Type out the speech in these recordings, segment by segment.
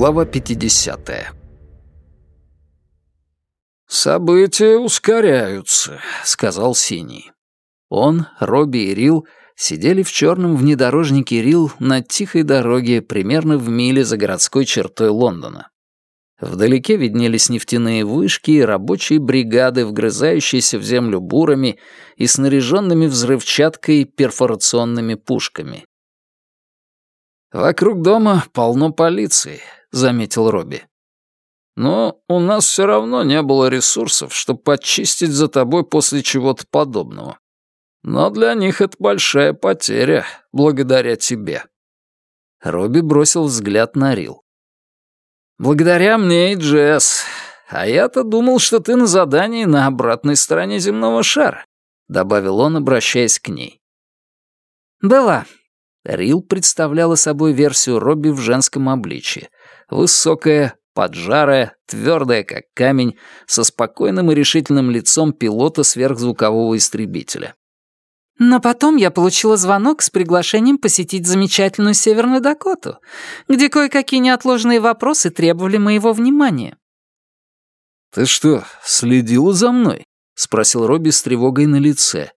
Глава 50. «События ускоряются», — сказал Синий. Он, Робби и Рил сидели в черном внедорожнике Рил на тихой дороге примерно в миле за городской чертой Лондона. Вдалеке виднелись нефтяные вышки и рабочие бригады, вгрызающиеся в землю бурами и снаряженными взрывчаткой перфорационными пушками. «Вокруг дома полно полиции», — заметил Робби. «Но у нас все равно не было ресурсов, чтобы почистить за тобой после чего-то подобного. Но для них это большая потеря, благодаря тебе». Робби бросил взгляд на Рил. «Благодаря мне и Джесс. А я-то думал, что ты на задании на обратной стороне земного шара», — добавил он, обращаясь к ней. «Была», Рил представляла собой версию Робби в женском обличье. Высокая, поджарая, твердая, как камень, со спокойным и решительным лицом пилота сверхзвукового истребителя. Но потом я получила звонок с приглашением посетить замечательную Северную Дакоту, где кое-какие неотложные вопросы требовали моего внимания. «Ты что, следила за мной?» — спросил Робби с тревогой на лице.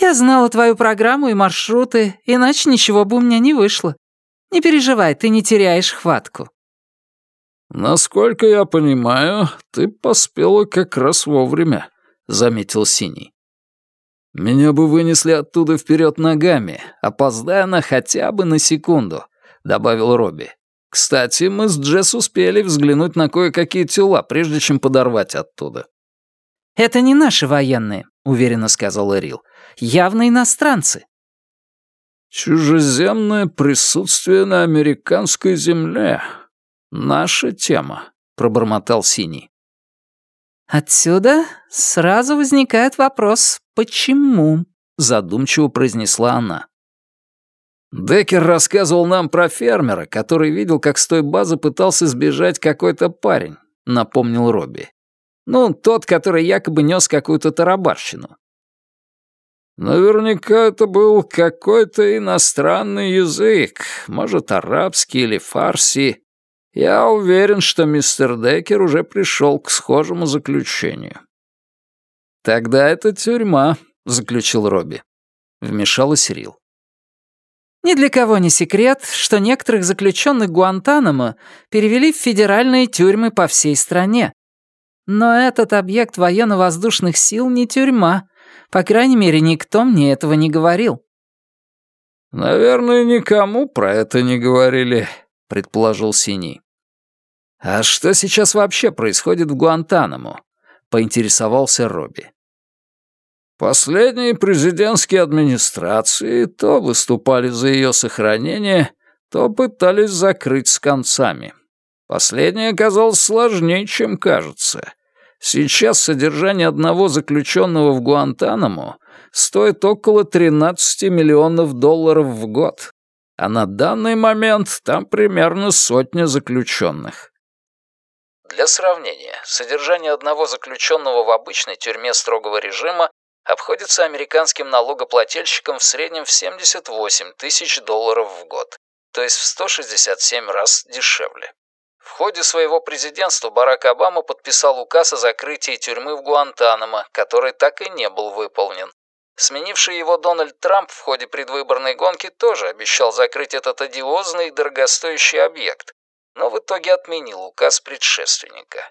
Я знала твою программу и маршруты, иначе ничего бы у меня не вышло. Не переживай, ты не теряешь хватку». «Насколько я понимаю, ты поспела как раз вовремя», — заметил Синий. «Меня бы вынесли оттуда вперед ногами, опоздая на хотя бы на секунду», — добавил Робби. «Кстати, мы с Джесс успели взглянуть на кое-какие тела, прежде чем подорвать оттуда». «Это не наши военные», — уверенно сказал Эрил явно иностранцы. «Чужеземное присутствие на американской земле. Наша тема», — пробормотал Синий. «Отсюда сразу возникает вопрос, почему?» — задумчиво произнесла она. Деккер рассказывал нам про фермера, который видел, как с той базы пытался сбежать какой-то парень, напомнил Робби. Ну, тот, который якобы нес какую-то тарабарщину. Наверняка это был какой-то иностранный язык, может, арабский или фарси. Я уверен, что мистер Деккер уже пришел к схожему заключению. «Тогда это тюрьма», — заключил Робби. Вмешалась Рил. Ни для кого не секрет, что некоторых заключенных Гуантанамо перевели в федеральные тюрьмы по всей стране. Но этот объект военно-воздушных сил не тюрьма, по крайней мере, никто мне этого не говорил». «Наверное, никому про это не говорили», — предположил Синий. «А что сейчас вообще происходит в Гуантанамо?» — поинтересовался Робби. Последние президентские администрации то выступали за ее сохранение, то пытались закрыть с концами. Последнее оказалось сложнее, чем кажется. Сейчас содержание одного заключенного в Гуантанамо стоит около 13 миллионов долларов в год, а на данный момент там примерно сотня заключенных. Для сравнения, содержание одного заключенного в обычной тюрьме строгого режима обходится американским налогоплательщикам в среднем в 78 тысяч долларов в год, то есть в 167 раз дешевле. В ходе своего президентства Барак Обама подписал указ о закрытии тюрьмы в Гуантанамо, который так и не был выполнен. Сменивший его Дональд Трамп в ходе предвыборной гонки тоже обещал закрыть этот одиозный и дорогостоящий объект, но в итоге отменил указ предшественника.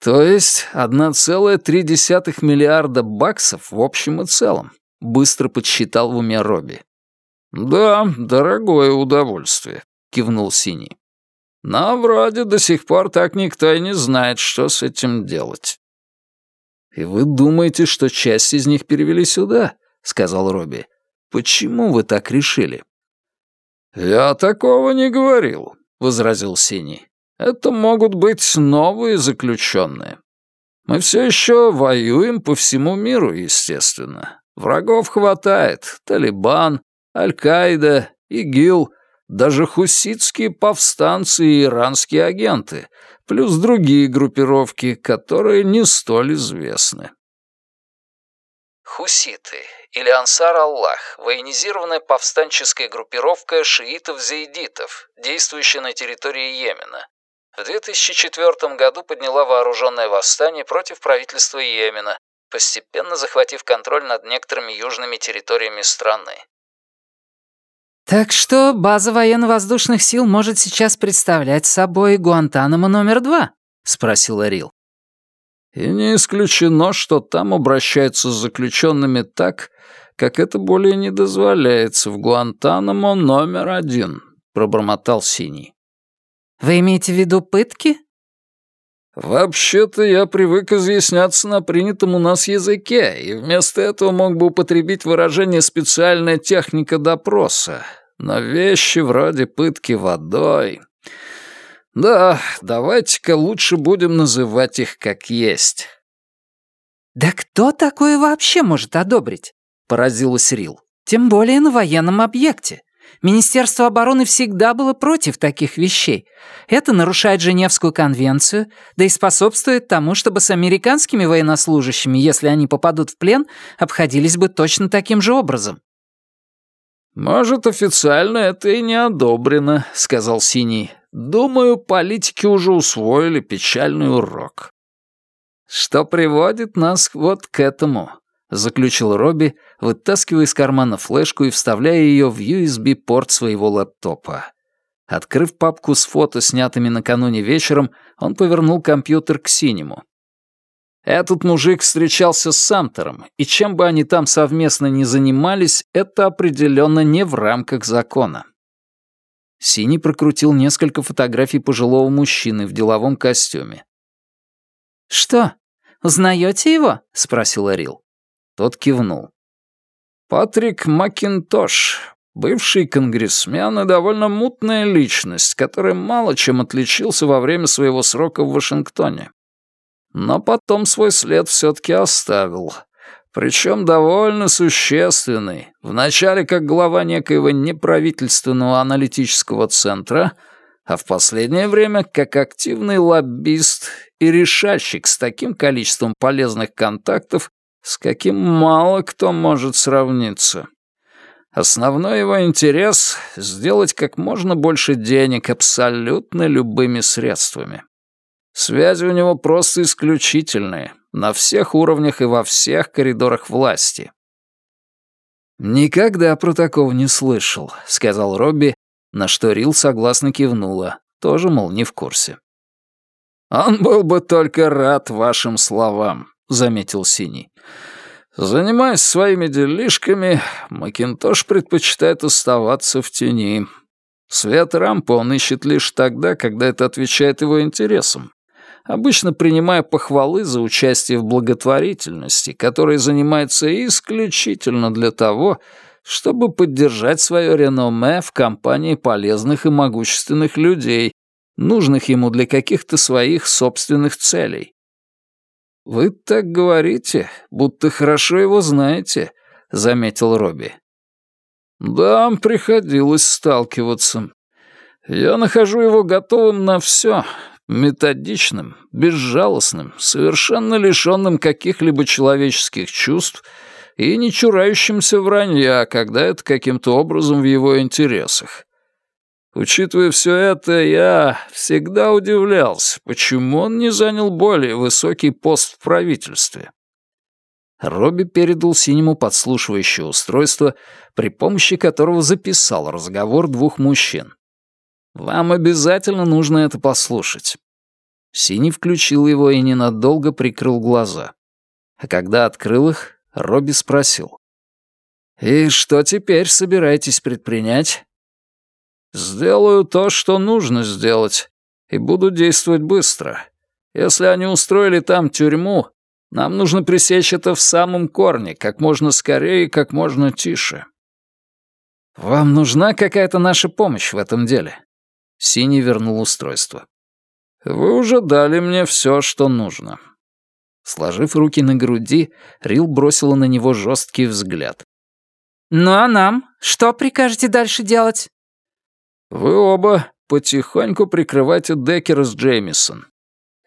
То есть 1,3 миллиарда баксов в общем и целом, быстро подсчитал в уме Робби. Да, дорогое удовольствие, кивнул Синий. Но вроде до сих пор так никто и не знает, что с этим делать. «И вы думаете, что часть из них перевели сюда?» — сказал Робби. «Почему вы так решили?» «Я такого не говорил», — возразил Синий. «Это могут быть новые заключенные. Мы все еще воюем по всему миру, естественно. Врагов хватает. Талибан, Аль-Каида, ИГИЛ — даже хуситские повстанцы и иранские агенты, плюс другие группировки, которые не столь известны. Хуситы или Ансар Аллах – военизированная повстанческая группировка шиитов-зейдитов, действующая на территории Йемена. В 2004 году подняла вооруженное восстание против правительства Йемена, постепенно захватив контроль над некоторыми южными территориями страны. «Так что база военно-воздушных сил может сейчас представлять собой Гуантанамо номер два?» — спросил Рил. И не исключено, что там обращаются с заключенными так, как это более не дозволяется в Гуантанамо номер один», — пробормотал Синий. «Вы имеете в виду пытки?» «Вообще-то я привык изъясняться на принятом у нас языке, и вместо этого мог бы употребить выражение «специальная техника допроса». Но вещи вроде пытки водой да, давайте-ка лучше будем называть их как есть. «Да кто такое вообще может одобрить?» — поразилась Рил. «Тем более на военном объекте. Министерство обороны всегда было против таких вещей. Это нарушает Женевскую конвенцию, да и способствует тому, чтобы с американскими военнослужащими, если они попадут в плен, обходились бы точно таким же образом». «Может, официально это и не одобрено», — сказал Синий. Думаю, политики уже усвоили печальный урок. Что приводит нас вот к этому, заключил Робби, вытаскивая из кармана флешку и вставляя ее в USB-порт своего лэптопа. Открыв папку с фото, снятыми накануне вечером, он повернул компьютер к синему. Этот мужик встречался с Самтером, и чем бы они там совместно ни занимались, это определенно не в рамках закона. Синий прокрутил несколько фотографий пожилого мужчины в деловом костюме. «Что, узнаете его?» — спросил Арил. Тот кивнул. «Патрик Макинтош, бывший конгрессмен и довольно мутная личность, который мало чем отличился во время своего срока в Вашингтоне. Но потом свой след все-таки оставил. Причем довольно существенный. Вначале как глава некоего неправительственного аналитического центра, а в последнее время как активный лоббист и решальщик с таким количеством полезных контактов, с каким мало кто может сравниться. Основной его интерес — сделать как можно больше денег абсолютно любыми средствами. Связи у него просто исключительные, на всех уровнях и во всех коридорах власти. «Никогда про такого не слышал», — сказал Робби, на что Рил согласно кивнула, тоже, мол, не в курсе. «Он был бы только рад вашим словам», — заметил Синий. «Занимаясь своими делишками, Макинтош предпочитает оставаться в тени. Свет рампы он ищет лишь тогда, когда это отвечает его интересам обычно принимая похвалы за участие в благотворительности, которой занимается исключительно для того, чтобы поддержать свое реноме в компании полезных и могущественных людей, нужных ему для каких-то своих собственных целей. «Вы так говорите, будто хорошо его знаете», — заметил Робби. «Да, приходилось сталкиваться. Я нахожу его готовым на все, методичным, безжалостным, совершенно лишенным каких-либо человеческих чувств и не чурающимся вранья, когда это каким-то образом в его интересах. Учитывая все это, я всегда удивлялся, почему он не занял более высокий пост в правительстве. Робби передал Синему подслушивающее устройство, при помощи которого записал разговор двух мужчин. Вам обязательно нужно это послушать». Синий включил его и ненадолго прикрыл глаза. А когда открыл их, Робби спросил. «И что теперь собираетесь предпринять?» «Сделаю то, что нужно сделать, и буду действовать быстро. Если они устроили там тюрьму, нам нужно пресечь это в самом корне, как можно скорее и как можно тише». «Вам нужна какая-то наша помощь в этом деле?» Синий вернул устройство. «Вы уже дали мне все, что нужно». Сложив руки на груди, Рил бросила на него жесткий взгляд. «Ну а нам? Что прикажете дальше делать?» «Вы оба потихоньку прикрывайте Деккера с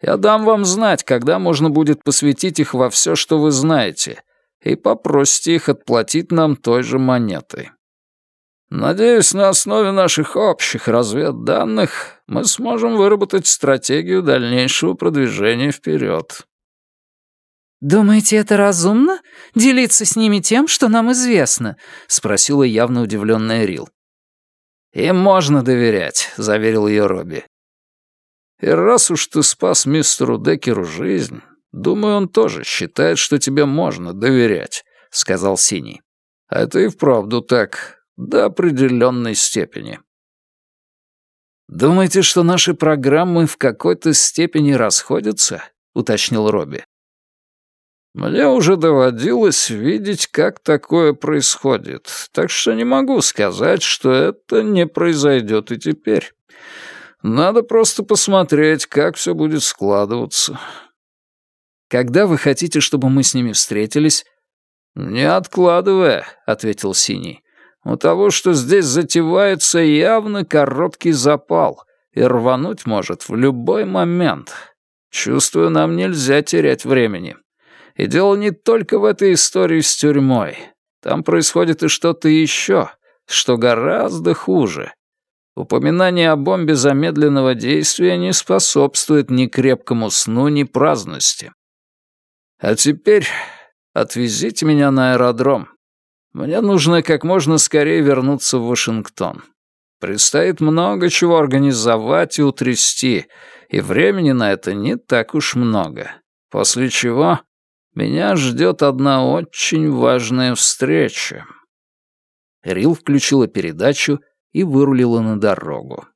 Я дам вам знать, когда можно будет посвятить их во все, что вы знаете, и попросите их отплатить нам той же монетой. Надеюсь, на основе наших общих разведданных мы сможем выработать стратегию дальнейшего продвижения вперед. «Думаете, это разумно? Делиться с ними тем, что нам известно?» — спросила явно удивленная Рил. «Им можно доверять», — заверил ее Робби. «И раз уж ты спас мистеру Деккеру жизнь, думаю, он тоже считает, что тебе можно доверять», — сказал Синий. «А это и вправду так, до определенной степени». «Думаете, что наши программы в какой-то степени расходятся?» — уточнил Робби. Мне уже доводилось видеть, как такое происходит, так что не могу сказать, что это не произойдет и теперь. Надо просто посмотреть, как все будет складываться. Когда вы хотите, чтобы мы с ними встретились? Не откладывая, ответил Синий. У того, что здесь затевается, явно короткий запал, и рвануть может в любой момент. Чувствую, нам нельзя терять времени. И дело не только в этой истории с тюрьмой. Там происходит и что-то еще, что гораздо хуже. Упоминание о бомбе замедленного действия не способствует ни крепкому сну, ни праздности. А теперь отвезите меня на аэродром. Мне нужно как можно скорее вернуться в Вашингтон. Предстоит много чего организовать и утрясти, и времени на это не так уж много. После чего меня ждет одна очень важная встреча». Рил включила передачу и вырулила на дорогу.